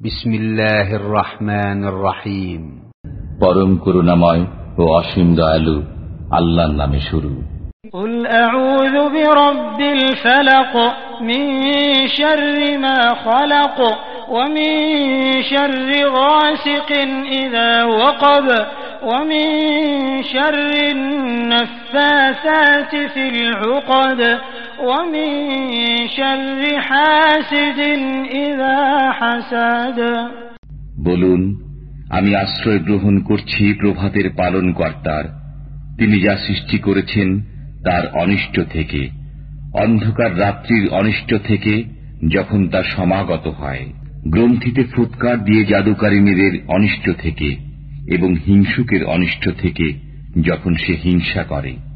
بسم الله الرحمن الرحيم পরম করুণাময় ও অসীম দয়ালু আল্লাহর নামে শুরু قل أعوذ برب الفلق من شر ما خلق ومن شر غاسق إذا وقب ومن شر النفاثات في العقد ومن شر حاسد إذا حسد বলুন আমি আশ্রয় গ্রহণ করছি প্রভাতের পালন কর্তার তিনি যা সৃষ্টি করেছেন তার অনিষ্ট থেকে অন্ধকার রাত্রির অনিষ্ট থেকে যখন তা সমাগত হয় গ্রন্থিতে ফুৎকার দিয়ে জাদুকারিনীদের অনিষ্ট থেকে এবং হিংসুকের অনিষ্ট থেকে যখন সে হিংসা করে।